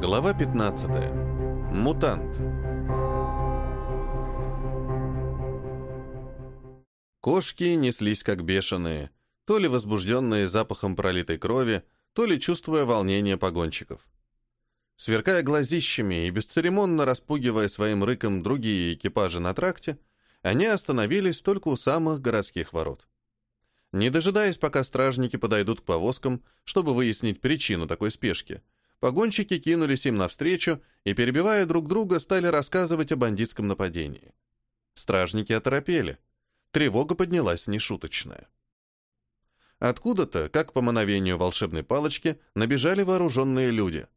Глава 15. Мутант. Кошки неслись как бешеные, то ли возбужденные запахом пролитой крови, то ли чувствуя волнение погонщиков. Сверкая глазищами и бесцеремонно распугивая своим рыком другие экипажи на тракте, они остановились только у самых городских ворот. Не дожидаясь, пока стражники подойдут к повозкам, чтобы выяснить причину такой спешки, погонщики кинулись им навстречу и, перебивая друг друга, стали рассказывать о бандитском нападении. Стражники оторопели. Тревога поднялась нешуточная. Откуда-то, как по мановению волшебной палочки, набежали вооруженные люди.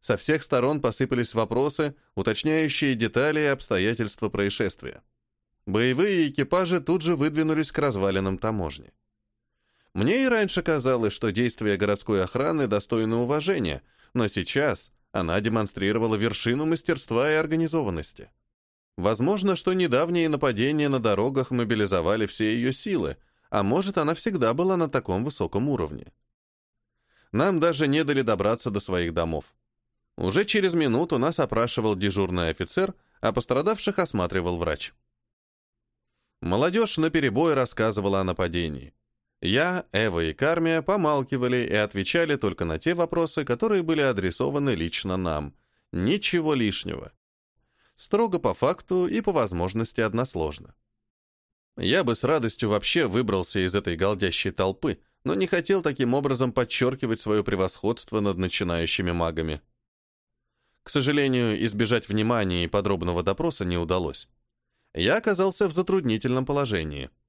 Со всех сторон посыпались вопросы, уточняющие детали и обстоятельства происшествия. Боевые экипажи тут же выдвинулись к развалинам таможни. Мне и раньше казалось, что действия городской охраны достойны уважения, но сейчас она демонстрировала вершину мастерства и организованности. Возможно, что недавние нападения на дорогах мобилизовали все ее силы, а может, она всегда была на таком высоком уровне. Нам даже не дали добраться до своих домов. Уже через минуту нас опрашивал дежурный офицер, а пострадавших осматривал врач. Молодежь наперебой рассказывала о нападении. Я, Эва и Кармия помалкивали и отвечали только на те вопросы, которые были адресованы лично нам. Ничего лишнего. Строго по факту и по возможности односложно. Я бы с радостью вообще выбрался из этой голдящей толпы, но не хотел таким образом подчеркивать свое превосходство над начинающими магами. К сожалению, избежать внимания и подробного допроса не удалось. Я оказался в затруднительном положении –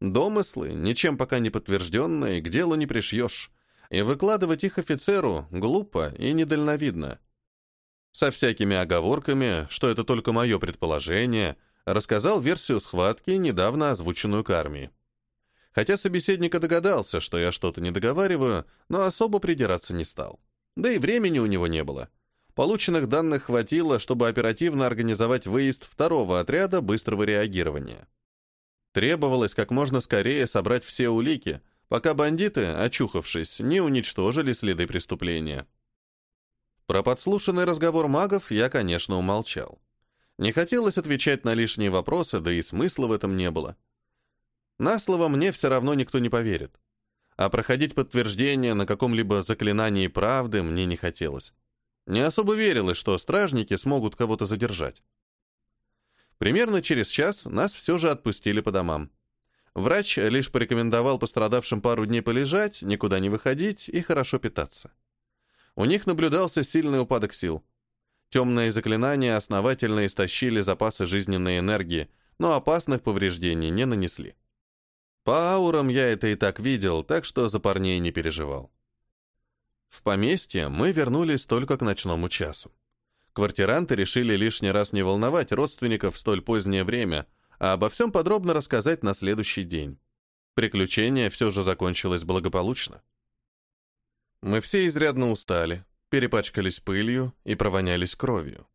Домыслы, ничем пока не подтвержденные, к делу не пришьешь, и выкладывать их офицеру глупо и недальновидно. Со всякими оговорками, что это только мое предположение, рассказал версию схватки, недавно озвученную к армии. Хотя собеседник догадался, что я что-то не договариваю, но особо придираться не стал. Да и времени у него не было. Полученных данных хватило, чтобы оперативно организовать выезд второго отряда быстрого реагирования. Требовалось как можно скорее собрать все улики, пока бандиты, очухавшись, не уничтожили следы преступления. Про подслушанный разговор магов я, конечно, умолчал. Не хотелось отвечать на лишние вопросы, да и смысла в этом не было. На слово мне все равно никто не поверит. А проходить подтверждение на каком-либо заклинании правды мне не хотелось. Не особо верилось, что стражники смогут кого-то задержать. Примерно через час нас все же отпустили по домам. Врач лишь порекомендовал пострадавшим пару дней полежать, никуда не выходить и хорошо питаться. У них наблюдался сильный упадок сил. Темные заклинания основательно истощили запасы жизненной энергии, но опасных повреждений не нанесли. По аурам я это и так видел, так что за парней не переживал. В поместье мы вернулись только к ночному часу. Квартиранты решили лишний раз не волновать родственников в столь позднее время, а обо всем подробно рассказать на следующий день. Приключение все же закончилось благополучно. Мы все изрядно устали, перепачкались пылью и провонялись кровью.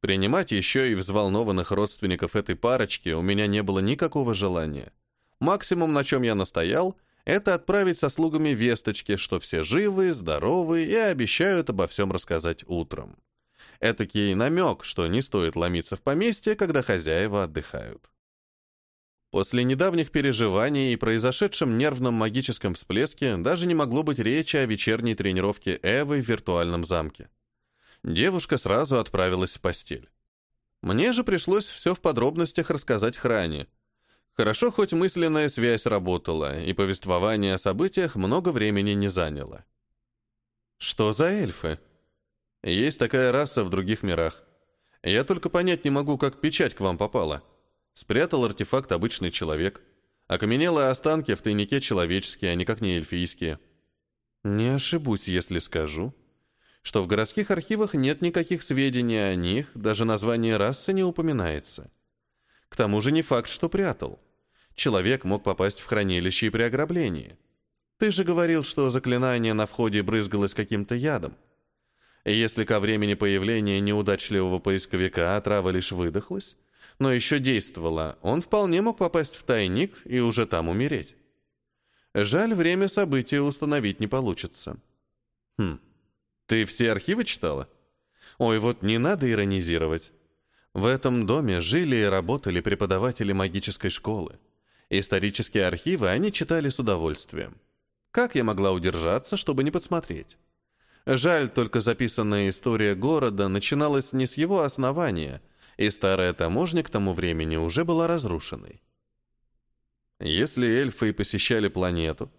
Принимать еще и взволнованных родственников этой парочки у меня не было никакого желания. Максимум, на чем я настоял, это отправить со слугами весточки, что все живы, здоровы и обещают обо всем рассказать утром. Этакий намек, что не стоит ломиться в поместье, когда хозяева отдыхают. После недавних переживаний и произошедшем нервном магическом всплеске даже не могло быть речи о вечерней тренировке Эвы в виртуальном замке. Девушка сразу отправилась в постель. Мне же пришлось все в подробностях рассказать Хране. Хорошо, хоть мысленная связь работала, и повествование о событиях много времени не заняло. «Что за эльфы?» Есть такая раса в других мирах. Я только понять не могу, как печать к вам попала. Спрятал артефакт обычный человек. Окаменелые останки в тайнике человеческие, а никак не эльфийские. Не ошибусь, если скажу, что в городских архивах нет никаких сведений о них, даже название расы не упоминается. К тому же не факт, что прятал. Человек мог попасть в хранилище и при ограблении. Ты же говорил, что заклинание на входе брызгалось каким-то ядом. Если ко времени появления неудачливого поисковика отрава лишь выдохлась, но еще действовала, он вполне мог попасть в тайник и уже там умереть. Жаль, время события установить не получится. Хм, Ты все архивы читала? Ой, вот не надо иронизировать. В этом доме жили и работали преподаватели магической школы. Исторические архивы они читали с удовольствием. Как я могла удержаться, чтобы не подсмотреть? Жаль, только записанная история города начиналась не с его основания, и старая таможня к тому времени уже была разрушенной. Если эльфы и посещали планету,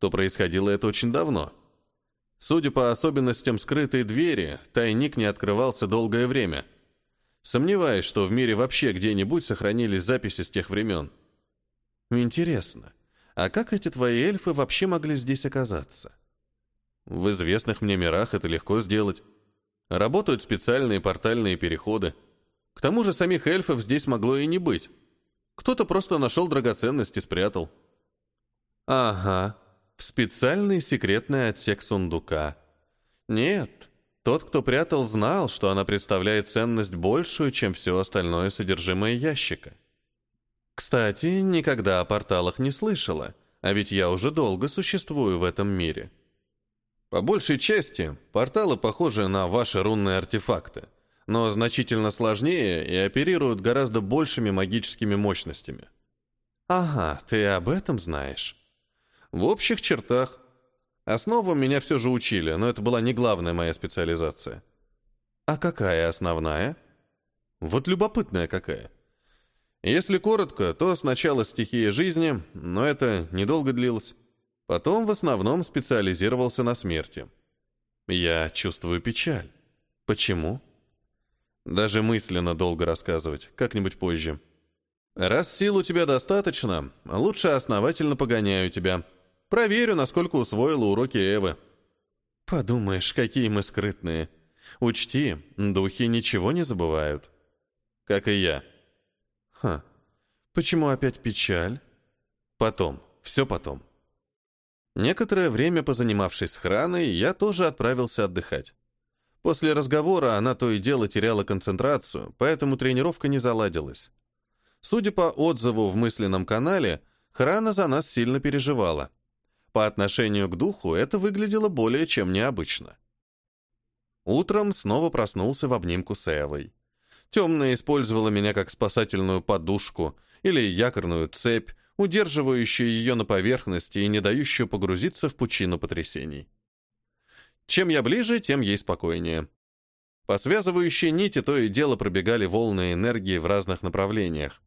то происходило это очень давно. Судя по особенностям скрытой двери, тайник не открывался долгое время. Сомневаюсь, что в мире вообще где-нибудь сохранились записи с тех времен. Интересно, а как эти твои эльфы вообще могли здесь оказаться? В известных мне мирах это легко сделать. Работают специальные портальные переходы. К тому же самих эльфов здесь могло и не быть. Кто-то просто нашел драгоценности и спрятал. Ага, в специальный секретный отсек сундука. Нет, тот, кто прятал, знал, что она представляет ценность большую, чем все остальное содержимое ящика. Кстати, никогда о порталах не слышала, а ведь я уже долго существую в этом мире. По большей части, порталы похожи на ваши рунные артефакты, но значительно сложнее и оперируют гораздо большими магическими мощностями. Ага, ты об этом знаешь. В общих чертах. Основам меня все же учили, но это была не главная моя специализация. А какая основная? Вот любопытная какая. Если коротко, то сначала стихия жизни, но это недолго длилось. Потом в основном специализировался на смерти. Я чувствую печаль. Почему? Даже мысленно долго рассказывать, как-нибудь позже. Раз сил у тебя достаточно, лучше основательно погоняю тебя. Проверю, насколько усвоила уроки Эвы. Подумаешь, какие мы скрытные. Учти, духи ничего не забывают. Как и я. Ха, почему опять печаль? Потом, все потом. Некоторое время позанимавшись храной, я тоже отправился отдыхать. После разговора она то и дело теряла концентрацию, поэтому тренировка не заладилась. Судя по отзыву в мысленном канале, Храна за нас сильно переживала. По отношению к духу это выглядело более чем необычно. Утром снова проснулся в обнимку с Эвой. Темная использовала меня как спасательную подушку или якорную цепь, удерживающую ее на поверхности и не дающую погрузиться в пучину потрясений. Чем я ближе, тем ей спокойнее. По связывающей нити то и дело пробегали волны энергии в разных направлениях.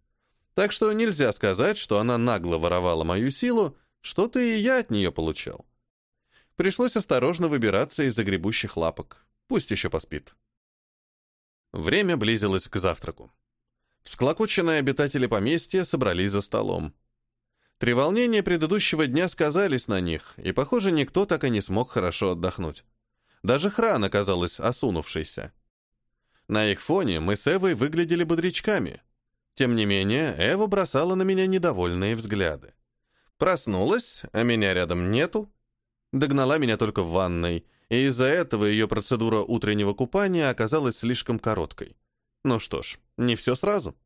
Так что нельзя сказать, что она нагло воровала мою силу, что-то и я от нее получал. Пришлось осторожно выбираться из загребущих лапок. Пусть еще поспит. Время близилось к завтраку. Всклокоченные обитатели поместья собрались за столом. Треволнения предыдущего дня сказались на них, и, похоже, никто так и не смог хорошо отдохнуть. Даже хран оказалась осунувшейся. На их фоне мы с Эвой выглядели бодрячками. Тем не менее, Эва бросала на меня недовольные взгляды. Проснулась, а меня рядом нету. Догнала меня только в ванной, и из-за этого ее процедура утреннего купания оказалась слишком короткой. Ну что ж, не все сразу.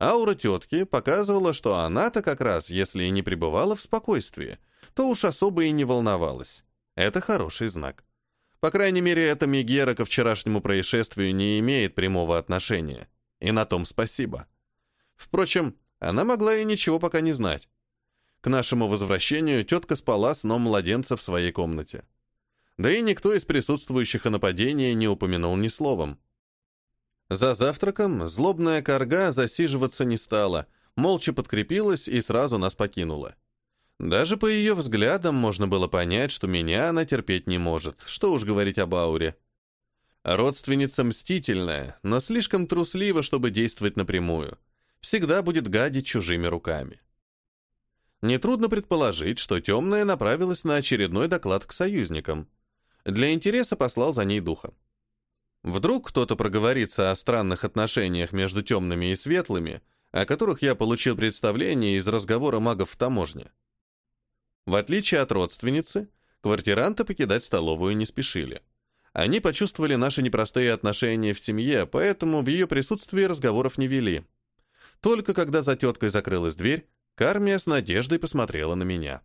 Аура тетки показывала, что она-то как раз, если и не пребывала в спокойствии, то уж особо и не волновалась. Это хороший знак. По крайней мере, эта Мегера ко вчерашнему происшествию не имеет прямого отношения. И на том спасибо. Впрочем, она могла и ничего пока не знать. К нашему возвращению тетка спала сном младенца в своей комнате. Да и никто из присутствующих о нападении не упомянул ни словом. За завтраком злобная корга засиживаться не стала, молча подкрепилась и сразу нас покинула. Даже по ее взглядам можно было понять, что меня она терпеть не может, что уж говорить об ауре. Родственница мстительная, но слишком труслива, чтобы действовать напрямую. Всегда будет гадить чужими руками. Нетрудно предположить, что темная направилась на очередной доклад к союзникам. Для интереса послал за ней духа. Вдруг кто-то проговорится о странных отношениях между темными и светлыми, о которых я получил представление из разговора магов в таможне. В отличие от родственницы, квартиранты покидать столовую не спешили. Они почувствовали наши непростые отношения в семье, поэтому в ее присутствии разговоров не вели. Только когда за теткой закрылась дверь, Кармия с надеждой посмотрела на меня.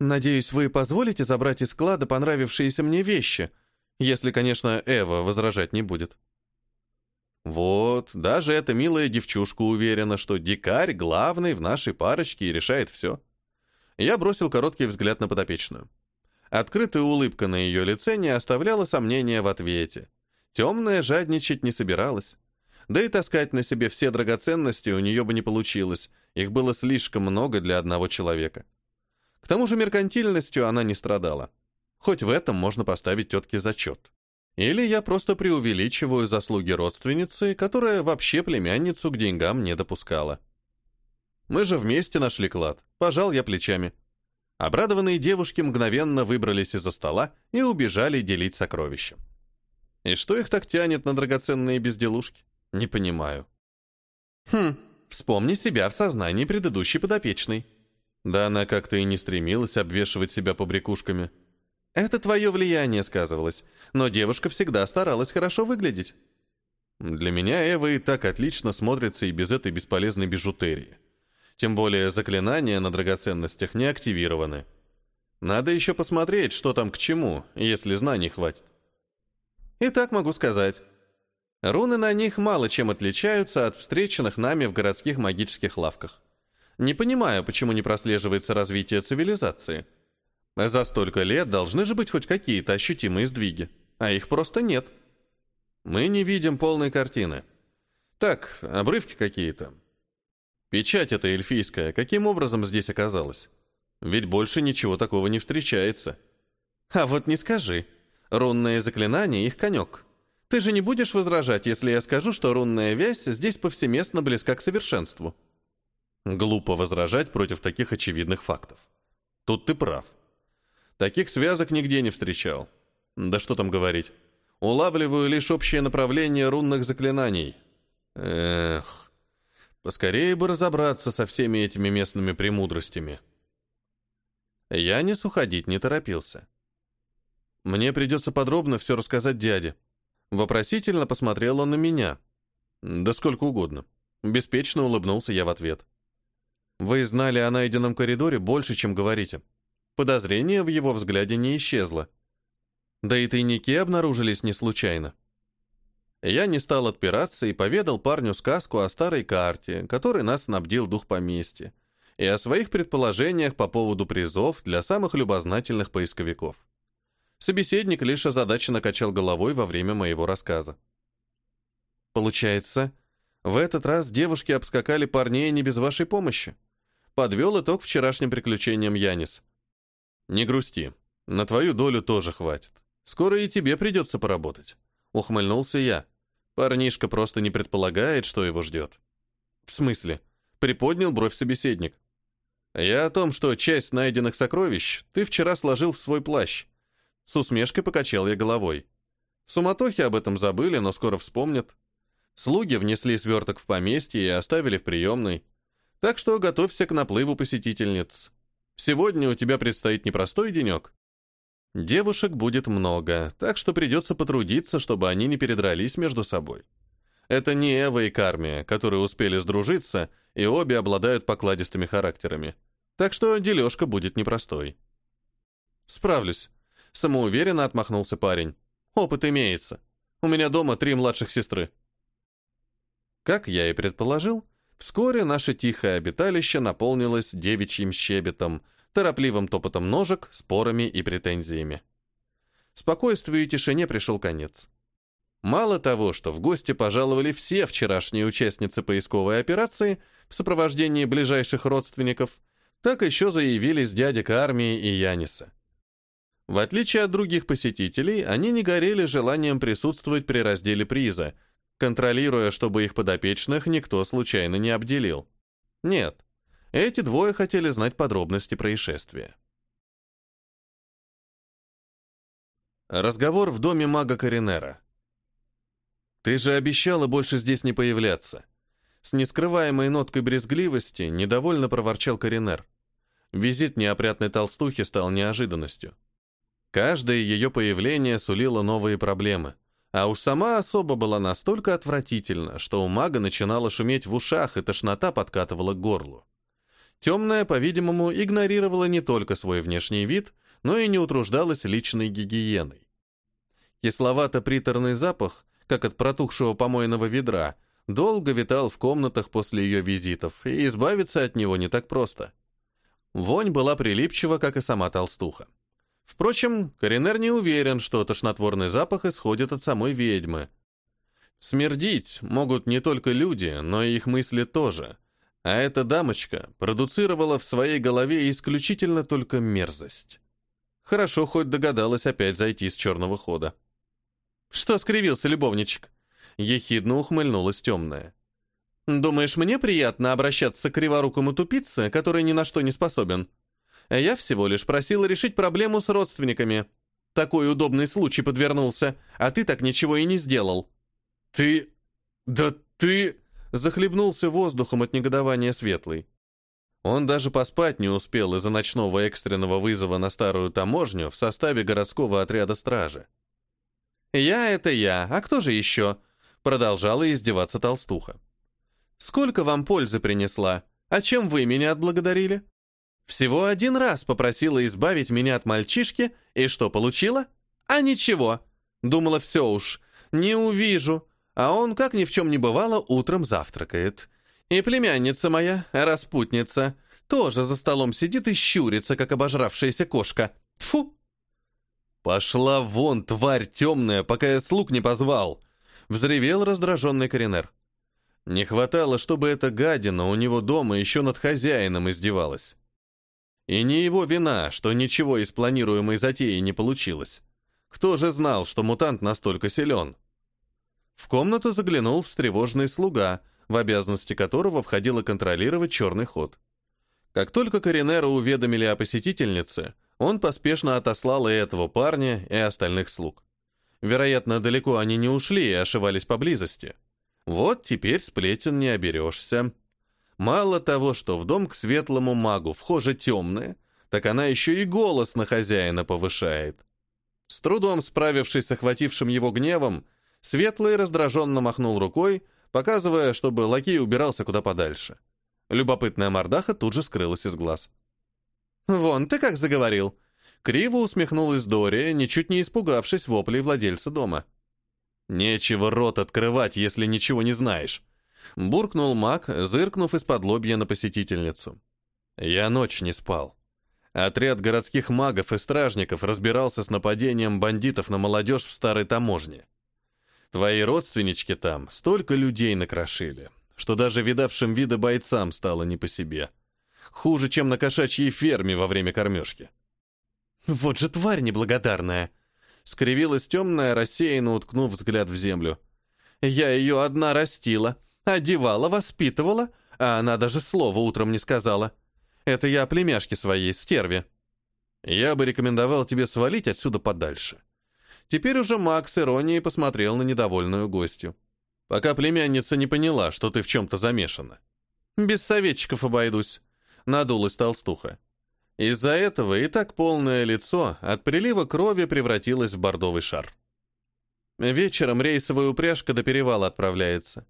«Надеюсь, вы позволите забрать из склада понравившиеся мне вещи, если, конечно, Эва возражать не будет». Вот, даже эта милая девчушка уверена, что дикарь главный в нашей парочке и решает все. Я бросил короткий взгляд на подопечную. Открытая улыбка на ее лице не оставляла сомнения в ответе. Темная жадничать не собиралась. Да и таскать на себе все драгоценности у нее бы не получилось, их было слишком много для одного человека. К тому же меркантильностью она не страдала. Хоть в этом можно поставить тетке зачет. Или я просто преувеличиваю заслуги родственницы, которая вообще племянницу к деньгам не допускала. Мы же вместе нашли клад. Пожал я плечами. Обрадованные девушки мгновенно выбрались из-за стола и убежали делить сокровища. И что их так тянет на драгоценные безделушки? Не понимаю. Хм, вспомни себя в сознании предыдущей подопечной. Да она как-то и не стремилась обвешивать себя побрякушками. Это твое влияние сказывалось, но девушка всегда старалась хорошо выглядеть. Для меня Эва и так отлично смотрится и без этой бесполезной бижутерии. Тем более заклинания на драгоценностях не активированы. Надо еще посмотреть, что там к чему, если знаний хватит. И так могу сказать. Руны на них мало чем отличаются от встреченных нами в городских магических лавках. Не понимаю, почему не прослеживается развитие цивилизации. За столько лет должны же быть хоть какие-то ощутимые сдвиги, а их просто нет. Мы не видим полной картины. Так, обрывки какие-то. Печать эта эльфийская каким образом здесь оказалась? Ведь больше ничего такого не встречается. А вот не скажи. Рунное заклинание — их конек. Ты же не будешь возражать, если я скажу, что рунная вязь здесь повсеместно близка к совершенству. Глупо возражать против таких очевидных фактов. Тут ты прав. Таких связок нигде не встречал. Да что там говорить. Улавливаю лишь общее направление рунных заклинаний. Эх, поскорее бы разобраться со всеми этими местными премудростями. Я не уходить не торопился. Мне придется подробно все рассказать дяде. Вопросительно посмотрел он на меня. Да сколько угодно. Беспечно улыбнулся я в ответ. Вы знали о найденном коридоре больше, чем говорите. Подозрение в его взгляде не исчезло. Да и тайники обнаружились не случайно. Я не стал отпираться и поведал парню сказку о старой карте, которой нас снабдил дух поместья, и о своих предположениях по поводу призов для самых любознательных поисковиков. Собеседник лишь озадаченно качал головой во время моего рассказа. Получается, в этот раз девушки обскакали парней не без вашей помощи. Подвел итог вчерашним приключениям Янис. Не грусти, на твою долю тоже хватит. Скоро и тебе придется поработать. Ухмыльнулся я. Парнишка просто не предполагает, что его ждет. В смысле? Приподнял бровь собеседник. Я о том, что часть найденных сокровищ ты вчера сложил в свой плащ. С усмешкой покачал я головой. Суматохи об этом забыли, но скоро вспомнят. Слуги внесли сверток в поместье и оставили в приемной. Так что готовься к наплыву посетительниц. Сегодня у тебя предстоит непростой денек. Девушек будет много, так что придется потрудиться, чтобы они не передрались между собой. Это не Эва и Кармия, которые успели сдружиться, и обе обладают покладистыми характерами. Так что дележка будет непростой. Справлюсь. Самоуверенно отмахнулся парень. Опыт имеется. У меня дома три младших сестры. Как я и предположил, вскоре наше тихое обиталище наполнилось девичьим щебетом, торопливым топотом ножек, спорами и претензиями. Спокойствию и тишине пришел конец. Мало того, что в гости пожаловали все вчерашние участницы поисковой операции в сопровождении ближайших родственников, так еще заявились дядя армии и Яниса. В отличие от других посетителей, они не горели желанием присутствовать при разделе приза, контролируя, чтобы их подопечных никто случайно не обделил. Нет, эти двое хотели знать подробности происшествия. Разговор в доме мага Коринера. «Ты же обещала больше здесь не появляться». С нескрываемой ноткой брезгливости недовольно проворчал Коринер. Визит неопрятной толстухи стал неожиданностью. Каждое ее появление сулило новые проблемы. А уж сама особа была настолько отвратительна, что у мага начинало шуметь в ушах, и тошнота подкатывала к горлу. Темная, по-видимому, игнорировала не только свой внешний вид, но и не утруждалась личной гигиеной. Кисловато-приторный запах, как от протухшего помойного ведра, долго витал в комнатах после ее визитов, и избавиться от него не так просто. Вонь была прилипчива, как и сама толстуха. Впрочем, Коренер не уверен, что тошнотворный запах исходит от самой ведьмы. Смердить могут не только люди, но и их мысли тоже. А эта дамочка продуцировала в своей голове исключительно только мерзость. Хорошо хоть догадалась опять зайти с черного хода. «Что скривился любовничек?» Ехидно ухмыльнулась темная. «Думаешь, мне приятно обращаться к криворукому тупице, который ни на что не способен? Я всего лишь просила решить проблему с родственниками. Такой удобный случай подвернулся, а ты так ничего и не сделал». «Ты... да ты...» Захлебнулся воздухом от негодования Светлый. Он даже поспать не успел из-за ночного экстренного вызова на старую таможню в составе городского отряда стражи. «Я — это я, а кто же еще?» Продолжала издеваться толстуха. «Сколько вам пользы принесла? А чем вы меня отблагодарили?» Всего один раз попросила избавить меня от мальчишки, и что получила? А ничего. Думала, все уж, не увижу. А он, как ни в чем не бывало, утром завтракает. И племянница моя, распутница, тоже за столом сидит и щурится, как обожравшаяся кошка. Тфу. «Пошла вон, тварь темная, пока я слуг не позвал!» Взревел раздраженный Коренер. Не хватало, чтобы эта гадина у него дома еще над хозяином издевалась. И не его вина, что ничего из планируемой затеи не получилось. Кто же знал, что мутант настолько силен? В комнату заглянул встревоженный слуга, в обязанности которого входило контролировать черный ход. Как только Коренера уведомили о посетительнице, он поспешно отослал и этого парня, и остальных слуг. Вероятно, далеко они не ушли и ошивались поблизости. Вот теперь сплетен не оберешься. Мало того, что в дом к светлому магу вхожа темная, так она еще и голос на хозяина повышает. С трудом справившись с охватившим его гневом, Светлый раздраженно махнул рукой, показывая, чтобы лакей убирался куда подальше. Любопытная мордаха тут же скрылась из глаз. «Вон ты как заговорил!» Криво усмехнулась Дория, ничуть не испугавшись воплей владельца дома. «Нечего рот открывать, если ничего не знаешь. Буркнул маг, зыркнув из-под лобья на посетительницу. Я ночь не спал. Отряд городских магов и стражников разбирался с нападением бандитов на молодежь в старой таможне. Твои родственнички там столько людей накрошили, что даже видавшим виды бойцам стало не по себе. Хуже, чем на кошачьей ферме во время кормежки. «Вот же тварь неблагодарная!» Скривилась темная, рассеянно уткнув взгляд в землю. «Я ее одна растила, Одевала, воспитывала, а она даже слова утром не сказала. Это я о племяшке своей, стерве. Я бы рекомендовал тебе свалить отсюда подальше. Теперь уже Макс иронией посмотрел на недовольную гостью. Пока племянница не поняла, что ты в чем-то замешана. Без советчиков обойдусь. Надулась толстуха. Из-за этого и так полное лицо от прилива крови превратилось в бордовый шар. Вечером рейсовая упряжка до перевала отправляется.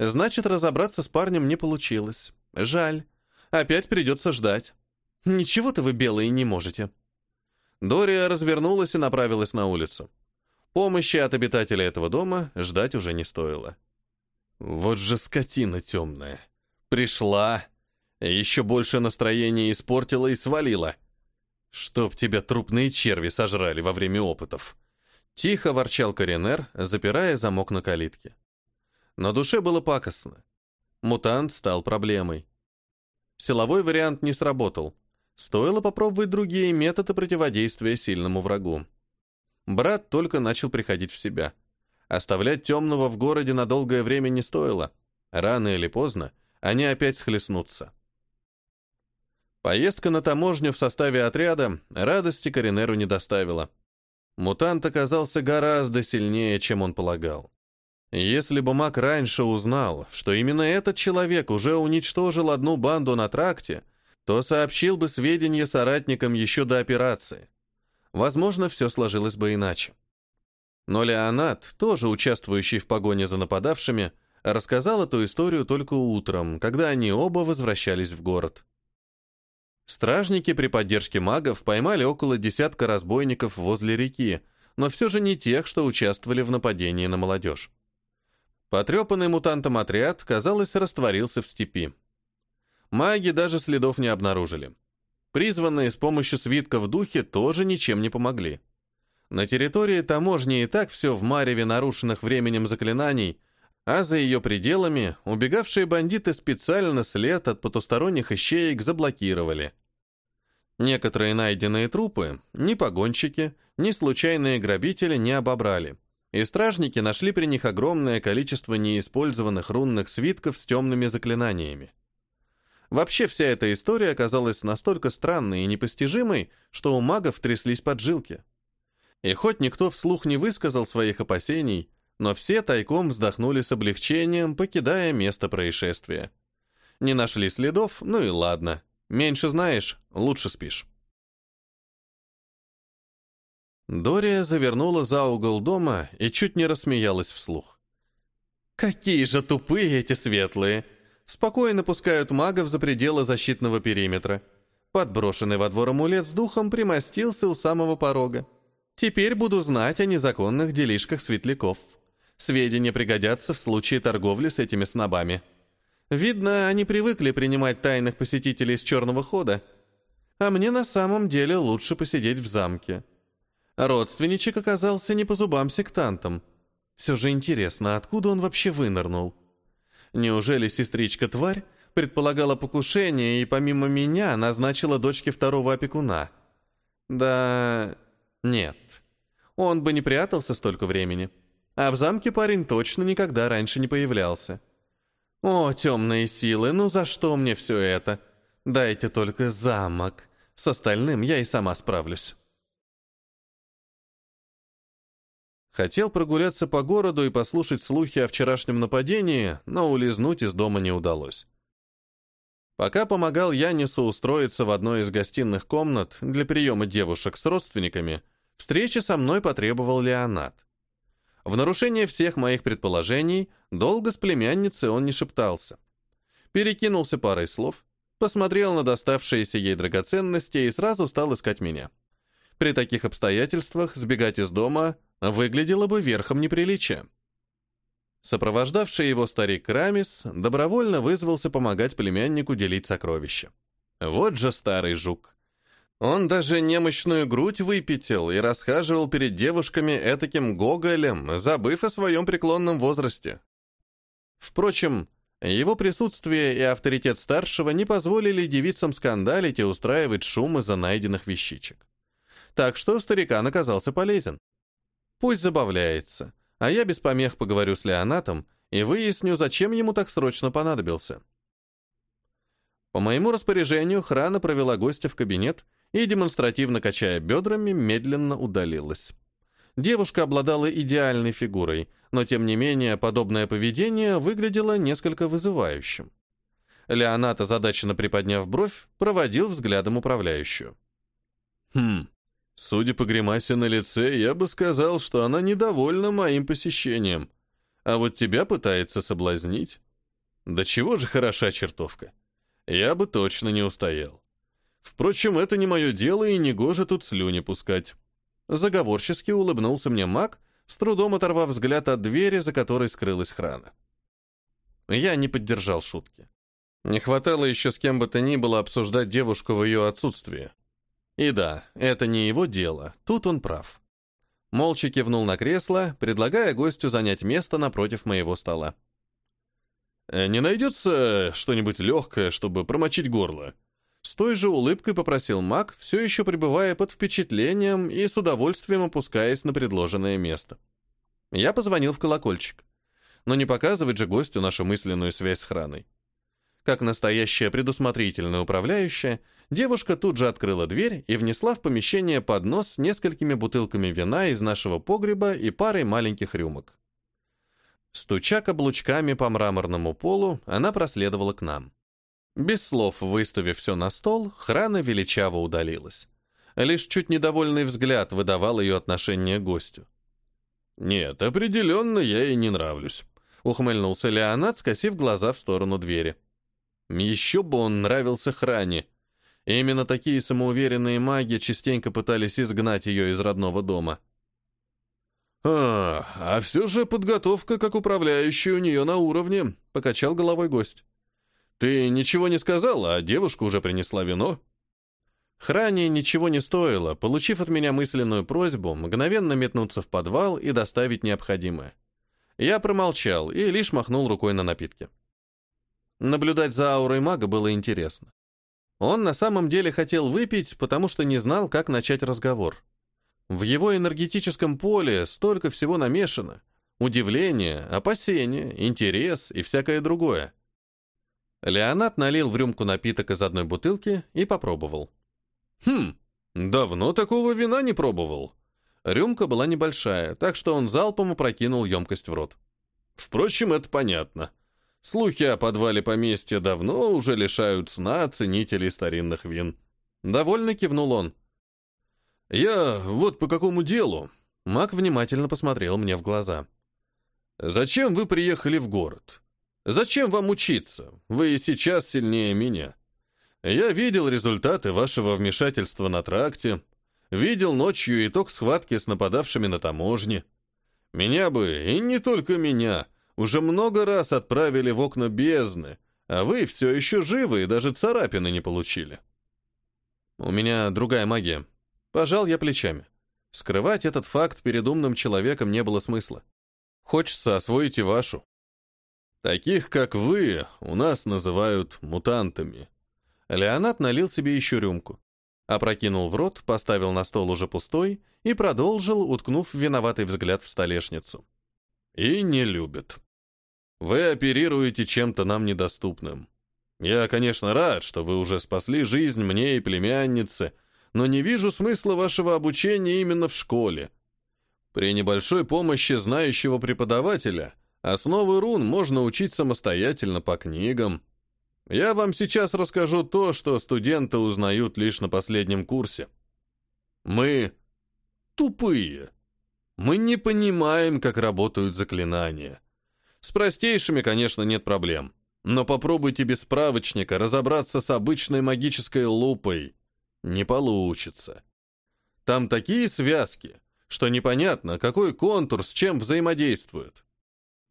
Значит, разобраться с парнем не получилось. Жаль. Опять придется ждать. Ничего-то вы, белые, не можете. Дория развернулась и направилась на улицу. Помощи от обитателя этого дома ждать уже не стоило. Вот же скотина темная. Пришла. Еще больше настроение испортила и свалила. Чтоб тебя трупные черви сожрали во время опытов. Тихо ворчал Коренер, запирая замок на калитке. На душе было пакостно. Мутант стал проблемой. Силовой вариант не сработал. Стоило попробовать другие методы противодействия сильному врагу. Брат только начал приходить в себя. Оставлять темного в городе на долгое время не стоило. Рано или поздно они опять схлестнутся. Поездка на таможню в составе отряда радости Коринеру не доставила. Мутант оказался гораздо сильнее, чем он полагал. Если бы Мак раньше узнал, что именно этот человек уже уничтожил одну банду на тракте, то сообщил бы сведения соратникам еще до операции. Возможно, все сложилось бы иначе. Но Леонат, тоже участвующий в погоне за нападавшими, рассказал эту историю только утром, когда они оба возвращались в город. Стражники при поддержке магов поймали около десятка разбойников возле реки, но все же не тех, что участвовали в нападении на молодежь. Потрепанный мутантом отряд, казалось, растворился в степи. Маги даже следов не обнаружили. Призванные с помощью свитка в духе тоже ничем не помогли. На территории таможни и так все в мареве нарушенных временем заклинаний, а за ее пределами убегавшие бандиты специально след от потусторонних ищеек заблокировали. Некоторые найденные трупы ни погонщики, ни случайные грабители не обобрали, и стражники нашли при них огромное количество неиспользованных рунных свитков с темными заклинаниями. Вообще вся эта история оказалась настолько странной и непостижимой, что у магов тряслись поджилки. И хоть никто вслух не высказал своих опасений, но все тайком вздохнули с облегчением, покидая место происшествия. Не нашли следов, ну и ладно. Меньше знаешь, лучше спишь. Дория завернула за угол дома и чуть не рассмеялась вслух. «Какие же тупые эти светлые! Спокойно пускают магов за пределы защитного периметра. Подброшенный во двор амулет с духом примостился у самого порога. Теперь буду знать о незаконных делишках светляков. Сведения пригодятся в случае торговли с этими снобами. Видно, они привыкли принимать тайных посетителей с черного хода. А мне на самом деле лучше посидеть в замке. Родственничек оказался не по зубам сектантам. Все же интересно, откуда он вообще вынырнул? Неужели сестричка-тварь предполагала покушение и помимо меня назначила дочке второго опекуна? Да... Нет. Он бы не прятался столько времени. А в замке парень точно никогда раньше не появлялся. О, темные силы, ну за что мне все это? Дайте только замок. С остальным я и сама справлюсь. Хотел прогуляться по городу и послушать слухи о вчерашнем нападении, но улизнуть из дома не удалось. Пока помогал Янису устроиться в одной из гостиных комнат для приема девушек с родственниками, встречи со мной потребовал Леонат. В нарушение всех моих предположений, долго с племянницей он не шептался. Перекинулся парой слов, посмотрел на доставшиеся ей драгоценности и сразу стал искать меня. При таких обстоятельствах сбегать из дома выглядело бы верхом неприличия. Сопровождавший его старик Рамис добровольно вызвался помогать племяннику делить сокровища. Вот же старый жук. Он даже немощную грудь выпятил и расхаживал перед девушками этаким гоголем, забыв о своем преклонном возрасте. Впрочем, его присутствие и авторитет старшего не позволили девицам скандалить и устраивать шум из-за найденных вещичек. Так что старикан оказался полезен. Пусть забавляется, а я без помех поговорю с Леонатом и выясню, зачем ему так срочно понадобился. По моему распоряжению Храна провела гостя в кабинет и, демонстративно качая бедрами, медленно удалилась. Девушка обладала идеальной фигурой, но тем не менее подобное поведение выглядело несколько вызывающим. Леонат, озадаченно приподняв бровь, проводил взглядом управляющую. «Хм, Судя по гримасе на лице, я бы сказал, что она недовольна моим посещением. А вот тебя пытается соблазнить. Да чего же хороша чертовка. Я бы точно не устоял. Впрочем, это не мое дело, и не гоже тут слюни пускать. Заговорчески улыбнулся мне маг, с трудом оторвав взгляд от двери, за которой скрылась храна. Я не поддержал шутки. Не хватало еще с кем бы то ни было обсуждать девушку в ее отсутствии. И да, это не его дело, тут он прав. Молча кивнул на кресло, предлагая гостю занять место напротив моего стола. «Э, «Не найдется что-нибудь легкое, чтобы промочить горло?» С той же улыбкой попросил маг, все еще пребывая под впечатлением и с удовольствием опускаясь на предложенное место. Я позвонил в колокольчик. Но не показывать же гостю нашу мысленную связь с храной. Как настоящая предусмотрительная управляющая, девушка тут же открыла дверь и внесла в помещение поднос с несколькими бутылками вина из нашего погреба и парой маленьких рюмок. Стуча каблучками по мраморному полу, она проследовала к нам. Без слов выставив все на стол, храна величаво удалилась. Лишь чуть недовольный взгляд выдавал ее отношение к гостю. «Нет, определенно я ей не нравлюсь», — ухмыльнулся Леонат, скосив глаза в сторону двери. Еще бы он нравился Хране. Именно такие самоуверенные маги частенько пытались изгнать ее из родного дома. «А, а все же подготовка как управляющий у нее на уровне», — покачал головой гость. «Ты ничего не сказал, а девушка уже принесла вино?» Хране ничего не стоило, получив от меня мысленную просьбу, мгновенно метнуться в подвал и доставить необходимое. Я промолчал и лишь махнул рукой на напитки. Наблюдать за аурой мага было интересно. Он на самом деле хотел выпить, потому что не знал, как начать разговор. В его энергетическом поле столько всего намешано. Удивление, опасение, интерес и всякое другое. Леонат налил в рюмку напиток из одной бутылки и попробовал. Хм, давно такого вина не пробовал. Рюмка была небольшая, так что он залпом опрокинул емкость в рот. Впрочем, это понятно. Слухи о подвале поместья давно уже лишают сна ценителей старинных вин. Довольно кивнул он. «Я вот по какому делу?» Мак внимательно посмотрел мне в глаза. «Зачем вы приехали в город? Зачем вам учиться? Вы и сейчас сильнее меня. Я видел результаты вашего вмешательства на тракте, видел ночью итог схватки с нападавшими на таможне. Меня бы, и не только меня, уже много раз отправили в окна бездны, а вы все еще живы и даже царапины не получили. У меня другая магия. Пожал я плечами. Скрывать этот факт перед умным человеком не было смысла. Хочется освоить и вашу. Таких, как вы, у нас называют мутантами. Леонат налил себе еще рюмку. Опрокинул в рот, поставил на стол уже пустой и продолжил, уткнув виноватый взгляд в столешницу. «И не любят. Вы оперируете чем-то нам недоступным. Я, конечно, рад, что вы уже спасли жизнь мне и племяннице, но не вижу смысла вашего обучения именно в школе. При небольшой помощи знающего преподавателя основы рун можно учить самостоятельно по книгам, я вам сейчас расскажу то, что студенты узнают лишь на последнем курсе. Мы тупые. Мы не понимаем, как работают заклинания. С простейшими, конечно, нет проблем. Но попробуйте без справочника разобраться с обычной магической лупой. Не получится. Там такие связки, что непонятно, какой контур с чем взаимодействует.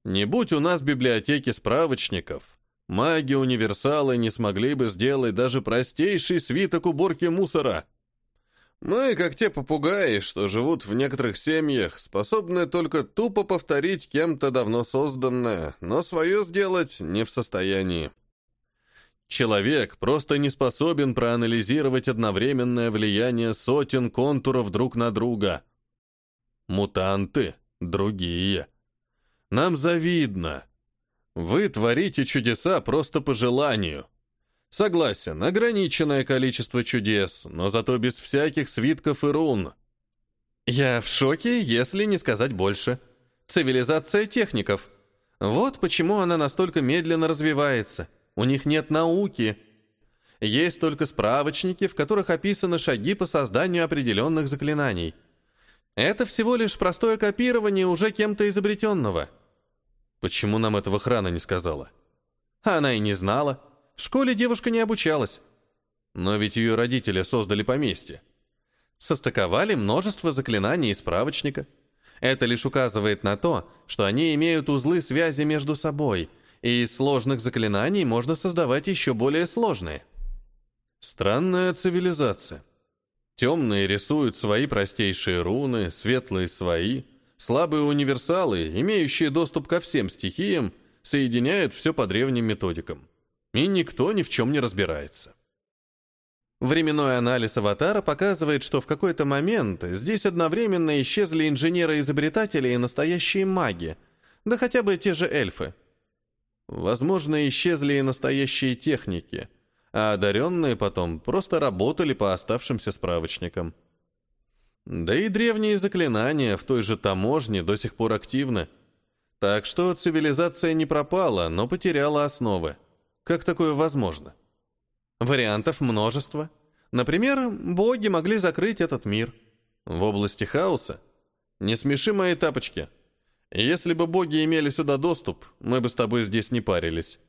Не будь у нас библиотеки справочников, Маги-универсалы не смогли бы сделать даже простейший свиток уборки мусора. Мы, как те попугаи, что живут в некоторых семьях, способны только тупо повторить кем-то давно созданное, но свое сделать не в состоянии. Человек просто не способен проанализировать одновременное влияние сотен контуров друг на друга. Мутанты другие. Нам завидно. Вы творите чудеса просто по желанию. Согласен, ограниченное количество чудес, но зато без всяких свитков и рун. Я в шоке, если не сказать больше. Цивилизация техников. Вот почему она настолько медленно развивается. У них нет науки. Есть только справочники, в которых описаны шаги по созданию определенных заклинаний. Это всего лишь простое копирование уже кем-то изобретенного – Почему нам этого охрана не сказала? Она и не знала. В школе девушка не обучалась. Но ведь ее родители создали поместье. Состыковали множество заклинаний и справочника. Это лишь указывает на то, что они имеют узлы связи между собой, и из сложных заклинаний можно создавать еще более сложные. Странная цивилизация. Темные рисуют свои простейшие руны, светлые свои — Слабые универсалы, имеющие доступ ко всем стихиям, соединяют все по древним методикам. И никто ни в чем не разбирается. Временной анализ аватара показывает, что в какой-то момент здесь одновременно исчезли инженеры-изобретатели и настоящие маги, да хотя бы те же эльфы. Возможно, исчезли и настоящие техники, а одаренные потом просто работали по оставшимся справочникам. Да и древние заклинания в той же таможне до сих пор активны. Так что цивилизация не пропала, но потеряла основы. Как такое возможно? Вариантов множество. Например, боги могли закрыть этот мир. В области хаоса? Не смеши мои тапочки. Если бы боги имели сюда доступ, мы бы с тобой здесь не парились.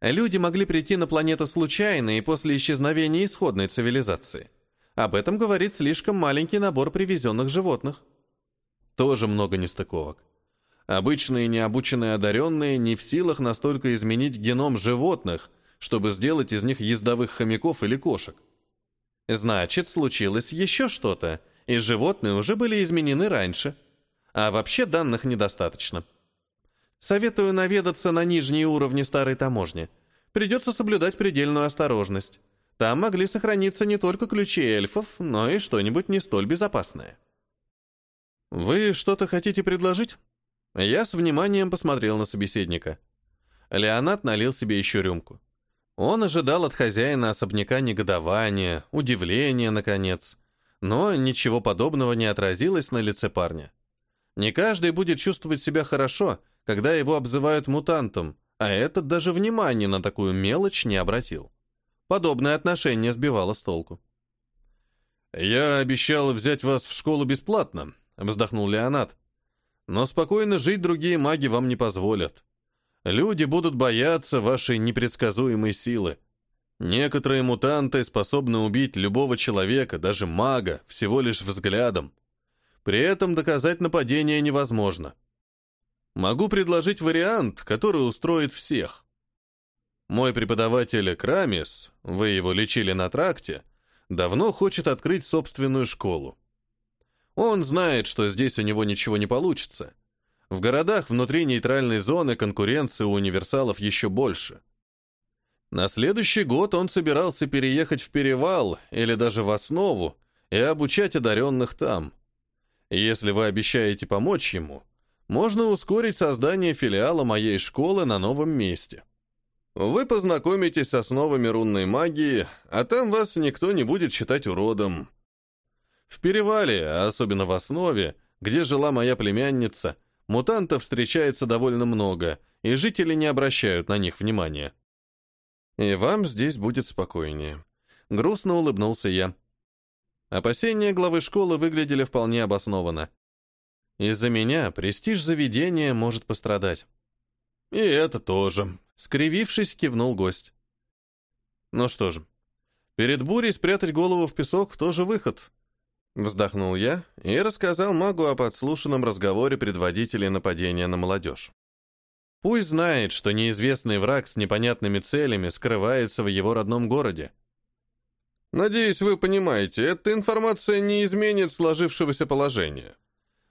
Люди могли прийти на планету случайно и после исчезновения исходной цивилизации. Об этом говорит слишком маленький набор привезенных животных. Тоже много нестыковок. Обычные необученные одаренные не в силах настолько изменить геном животных, чтобы сделать из них ездовых хомяков или кошек. Значит, случилось еще что-то, и животные уже были изменены раньше. А вообще данных недостаточно. Советую наведаться на нижние уровни старой таможни. Придется соблюдать предельную осторожность. Там могли сохраниться не только ключи эльфов, но и что-нибудь не столь безопасное. «Вы что-то хотите предложить?» Я с вниманием посмотрел на собеседника. Леонат налил себе еще рюмку. Он ожидал от хозяина особняка негодования, удивления, наконец. Но ничего подобного не отразилось на лице парня. Не каждый будет чувствовать себя хорошо, когда его обзывают мутантом, а этот даже внимания на такую мелочь не обратил. Подобное отношение сбивало с толку. «Я обещал взять вас в школу бесплатно», — вздохнул Леонат. «Но спокойно жить другие маги вам не позволят. Люди будут бояться вашей непредсказуемой силы. Некоторые мутанты способны убить любого человека, даже мага, всего лишь взглядом. При этом доказать нападение невозможно. Могу предложить вариант, который устроит всех. Мой преподаватель Крамис, вы его лечили на тракте, давно хочет открыть собственную школу. Он знает, что здесь у него ничего не получится. В городах внутри нейтральной зоны конкуренции у универсалов еще больше. На следующий год он собирался переехать в Перевал или даже в Основу и обучать одаренных там. Если вы обещаете помочь ему, можно ускорить создание филиала моей школы на новом месте. Вы познакомитесь с основами рунной магии, а там вас никто не будет считать уродом. В Перевале, а особенно в Основе, где жила моя племянница, мутантов встречается довольно много, и жители не обращают на них внимания. И вам здесь будет спокойнее. Грустно улыбнулся я. Опасения главы школы выглядели вполне обоснованно. Из-за меня престиж заведения может пострадать. И это тоже. Скривившись, кивнул гость. Ну что же, перед бурей спрятать голову в песок тоже выход. Вздохнул я и рассказал магу о подслушанном разговоре предводителей нападения на молодежь. Пусть знает, что неизвестный враг с непонятными целями скрывается в его родном городе. Надеюсь, вы понимаете, эта информация не изменит сложившегося положения.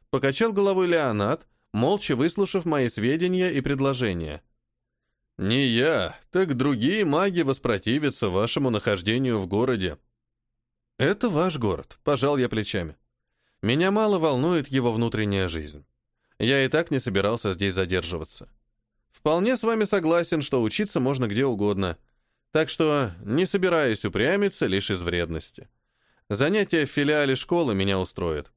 Покачал головой Леонат, молча выслушав мои сведения и предложения. «Не я, так другие маги воспротивятся вашему нахождению в городе». «Это ваш город», — пожал я плечами. «Меня мало волнует его внутренняя жизнь. Я и так не собирался здесь задерживаться. Вполне с вами согласен, что учиться можно где угодно. Так что не собираюсь упрямиться лишь из вредности. Занятия в филиале школы меня устроят.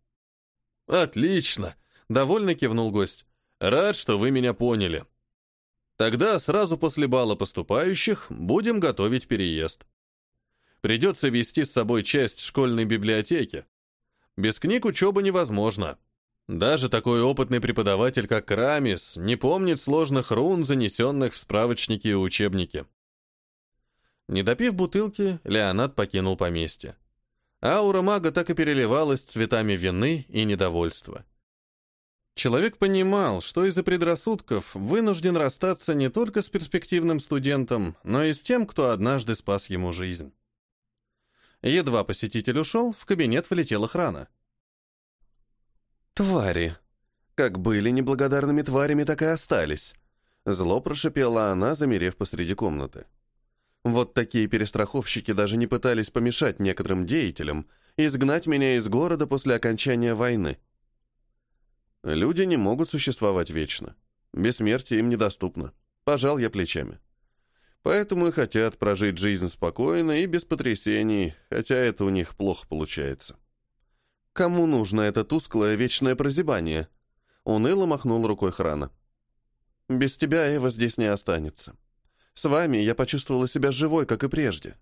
«Отлично!» — довольно кивнул гость. «Рад, что вы меня поняли. Тогда сразу после бала поступающих будем готовить переезд. Придется вести с собой часть школьной библиотеки. Без книг учеба невозможно. Даже такой опытный преподаватель, как Рамис, не помнит сложных рун, занесенных в справочники и учебники». Не допив бутылки, Леонад покинул поместье. Аура мага так и переливалась цветами вины и недовольства. Человек понимал, что из-за предрассудков вынужден расстаться не только с перспективным студентом, но и с тем, кто однажды спас ему жизнь. Едва посетитель ушел, в кабинет влетела охрана. «Твари! Как были неблагодарными тварями, так и остались!» Зло прошипела она, замерев посреди комнаты. Вот такие перестраховщики даже не пытались помешать некоторым деятелям изгнать меня из города после окончания войны. Люди не могут существовать вечно. Бессмертие им недоступно. Пожал я плечами. Поэтому и хотят прожить жизнь спокойно и без потрясений, хотя это у них плохо получается. Кому нужно это тусклое вечное прозябание? Уныло махнул рукой Храна. Без тебя Эва здесь не останется. С вами я почувствовала себя живой, как и прежде.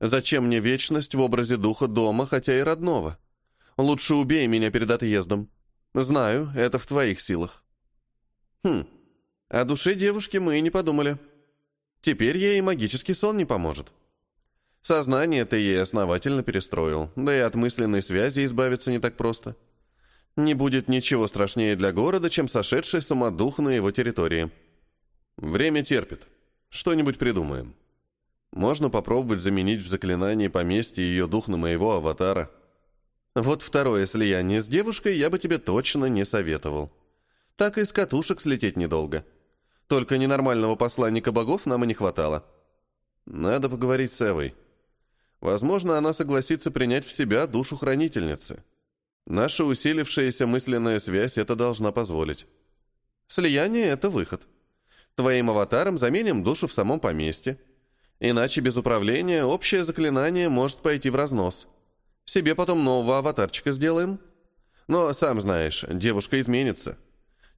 Зачем мне вечность в образе духа дома, хотя и родного? Лучше убей меня перед отъездом. Знаю, это в твоих силах. Хм, о душе девушки мы и не подумали. Теперь ей магический сон не поможет. Сознание ты ей основательно перестроил, да и от мысленной связи избавиться не так просто. Не будет ничего страшнее для города, чем сошедший самодух на его территории. Время терпит. Что-нибудь придумаем. Можно попробовать заменить в заклинании поместье ее дух на моего аватара. Вот второе слияние с девушкой я бы тебе точно не советовал. Так и с катушек слететь недолго. Только ненормального посланника богов нам и не хватало. Надо поговорить с Эвой. Возможно, она согласится принять в себя душу хранительницы. Наша усилившаяся мысленная связь это должна позволить. Слияние — это выход. Твоим аватаром заменим душу в самом поместье. Иначе без управления общее заклинание может пойти в разнос. Себе потом нового аватарчика сделаем. Но, сам знаешь, девушка изменится.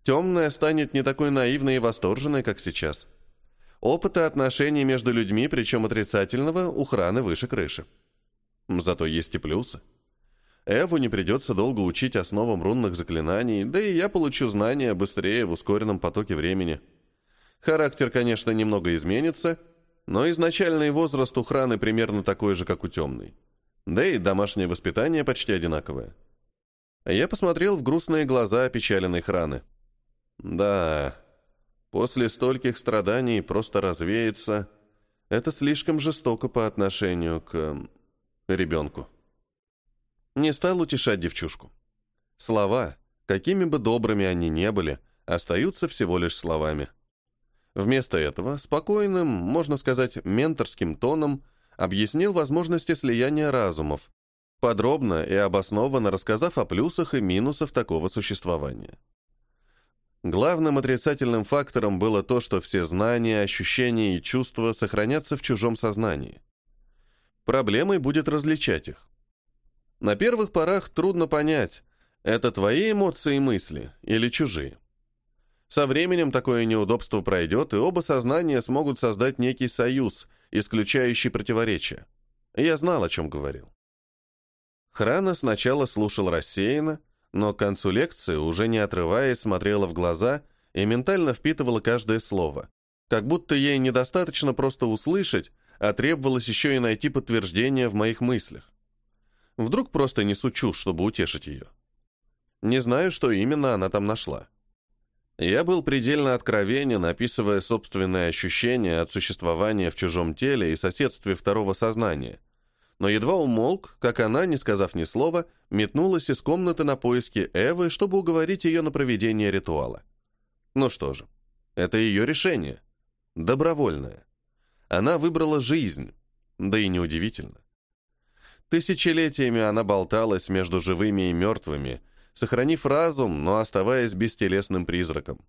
Темная станет не такой наивной и восторженной, как сейчас. Опыта отношений между людьми, причем отрицательного, у храны выше крыши. Зато есть и плюсы. Эву не придется долго учить основам рунных заклинаний, да и я получу знания быстрее в ускоренном потоке времени. Характер, конечно, немного изменится, но изначальный возраст у храны примерно такой же, как у темной. Да и домашнее воспитание почти одинаковое. Я посмотрел в грустные глаза опечаленной храны. Да, После стольких страданий просто развеяться — это слишком жестоко по отношению к... ребенку. Не стал утешать девчушку. Слова, какими бы добрыми они не были, остаются всего лишь словами. Вместо этого спокойным, можно сказать, менторским тоном объяснил возможности слияния разумов, подробно и обоснованно рассказав о плюсах и минусах такого существования. Главным отрицательным фактором было то, что все знания, ощущения и чувства сохранятся в чужом сознании. Проблемой будет различать их. На первых порах трудно понять, это твои эмоции и мысли или чужие. Со временем такое неудобство пройдет, и оба сознания смогут создать некий союз, исключающий противоречия. Я знал, о чем говорил. Храна сначала слушал рассеянно, но к концу лекции, уже не отрываясь, смотрела в глаза и ментально впитывала каждое слово. Как будто ей недостаточно просто услышать, а требовалось еще и найти подтверждение в моих мыслях. Вдруг просто несу чушь, чтобы утешить ее. Не знаю, что именно она там нашла. Я был предельно откровенен, описывая собственные ощущения от существования в чужом теле и соседстве второго сознания – но едва умолк, как она, не сказав ни слова, метнулась из комнаты на поиски Эвы, чтобы уговорить ее на проведение ритуала. Ну что же, это ее решение. Добровольное. Она выбрала жизнь, да и неудивительно. Тысячелетиями она болталась между живыми и мертвыми, сохранив разум, но оставаясь бестелесным призраком.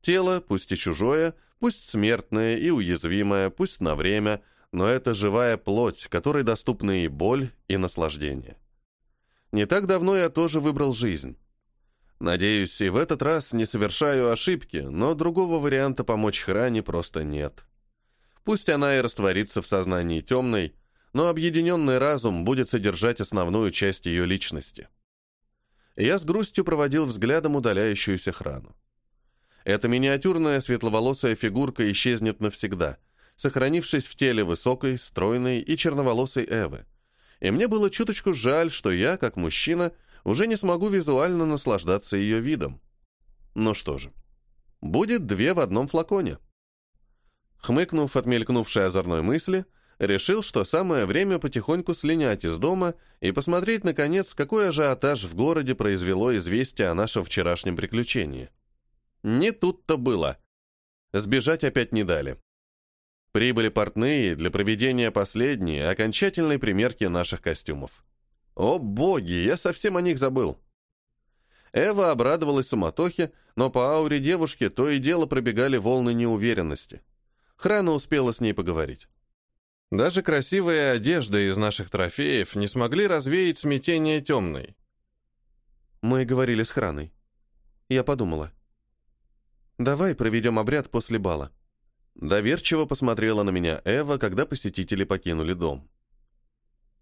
Тело, пусть и чужое, пусть смертное и уязвимое, пусть на время – но это живая плоть, которой доступны и боль, и наслаждение. Не так давно я тоже выбрал жизнь. Надеюсь, и в этот раз не совершаю ошибки, но другого варианта помочь Хране просто нет. Пусть она и растворится в сознании темной, но объединенный разум будет содержать основную часть ее личности. Я с грустью проводил взглядом удаляющуюся Храну. Эта миниатюрная светловолосая фигурка исчезнет навсегда — сохранившись в теле высокой, стройной и черноволосой Эвы. И мне было чуточку жаль, что я, как мужчина, уже не смогу визуально наслаждаться ее видом. Ну что же, будет две в одном флаконе. Хмыкнув от мелькнувшей озорной мысли, решил, что самое время потихоньку слинять из дома и посмотреть, наконец, какой ажиотаж в городе произвело известие о нашем вчерашнем приключении. Не тут-то было. Сбежать опять не дали. Прибыли портные для проведения последней, окончательной примерки наших костюмов. О боги, я совсем о них забыл. Эва обрадовалась суматохе, но по ауре девушки то и дело пробегали волны неуверенности. Храна успела с ней поговорить. Даже красивые одежды из наших трофеев не смогли развеять смятение темной. Мы говорили с Храной. Я подумала. Давай проведем обряд после бала. Доверчиво посмотрела на меня Эва, когда посетители покинули дом.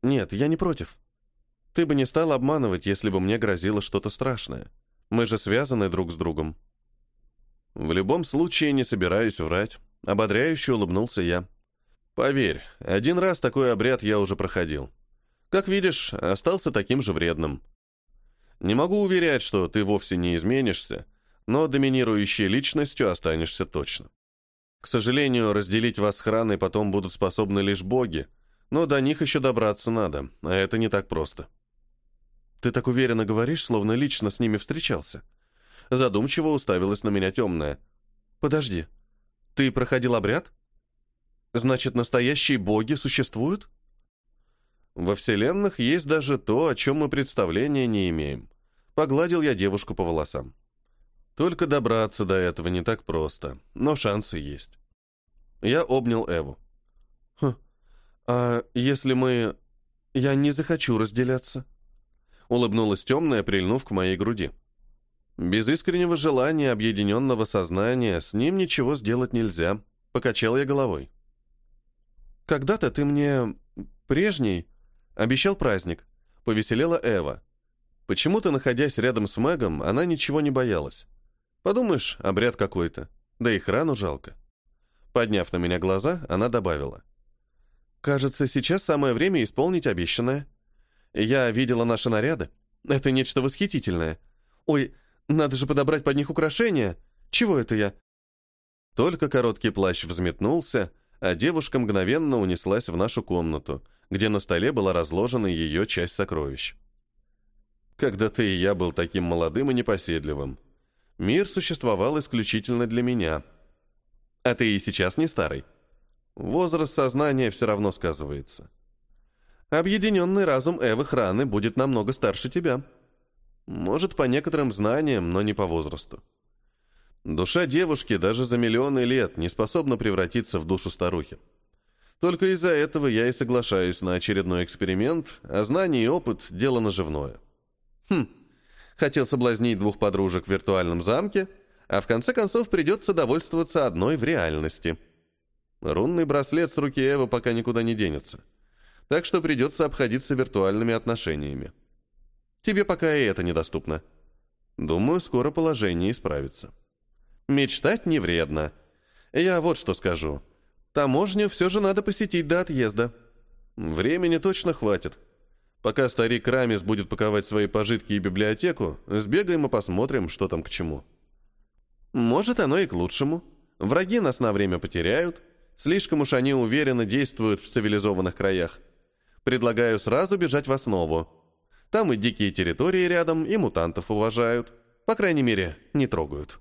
«Нет, я не против. Ты бы не стал обманывать, если бы мне грозило что-то страшное. Мы же связаны друг с другом». «В любом случае не собираюсь врать», — Ободряюще улыбнулся я. Поверь, один раз такой обряд я уже проходил. Как видишь, остался таким же вредным. Не могу уверять, что ты вовсе не изменишься, но доминирующей личностью останешься точно. К сожалению, разделить вас с храной потом будут способны лишь боги, но до них еще добраться надо, а это не так просто. Ты так уверенно говоришь, словно лично с ними встречался. Задумчиво уставилась на меня темная. Подожди, ты проходил обряд? Значит, настоящие боги существуют? Во вселенных есть даже то, о чем мы представления не имеем. Погладил я девушку по волосам. Только добраться до этого не так просто, но шансы есть. Я обнял Эву. «Хм, а если мы... Я не захочу разделяться?» Улыбнулась темная, прильнув к моей груди. Без искреннего желания объединенного сознания с ним ничего сделать нельзя. Покачал я головой. «Когда-то ты мне... прежний... обещал праздник», — повеселела Эва. Почему-то, находясь рядом с Мэгом, она ничего не боялась. Подумаешь, обряд какой-то. Да и храну жалко. Подняв на меня глаза, она добавила. «Кажется, сейчас самое время исполнить обещанное. Я видела наши наряды. Это нечто восхитительное. Ой, надо же подобрать под них украшения. Чего это я?» Только короткий плащ взметнулся, а девушка мгновенно унеслась в нашу комнату, где на столе была разложена ее часть сокровищ. Когда-то и я был таким молодым и непоседливым. Мир существовал исключительно для меня. А ты и сейчас не старый. Возраст сознания все равно сказывается. Объединенный разум Эвы Храны будет намного старше тебя. Может, по некоторым знаниям, но не по возрасту. Душа девушки даже за миллионы лет не способна превратиться в душу старухи. Только из-за этого я и соглашаюсь на очередной эксперимент, а знание и опыт – дело наживное. Хм, хотел соблазнить двух подружек в виртуальном замке, а в конце концов придется довольствоваться одной в реальности. Рунный браслет с руки Эвы пока никуда не денется. Так что придется обходиться виртуальными отношениями. Тебе пока и это недоступно. Думаю, скоро положение исправится. Мечтать не вредно. Я вот что скажу. Таможню все же надо посетить до отъезда. Времени точно хватит. Пока старик Рамис будет паковать свои пожитки и библиотеку, сбегаем и посмотрим, что там к чему. Может, оно и к лучшему. Враги нас на время потеряют. Слишком уж они уверенно действуют в цивилизованных краях. Предлагаю сразу бежать в основу. Там и дикие территории рядом, и мутантов уважают. По крайней мере, не трогают.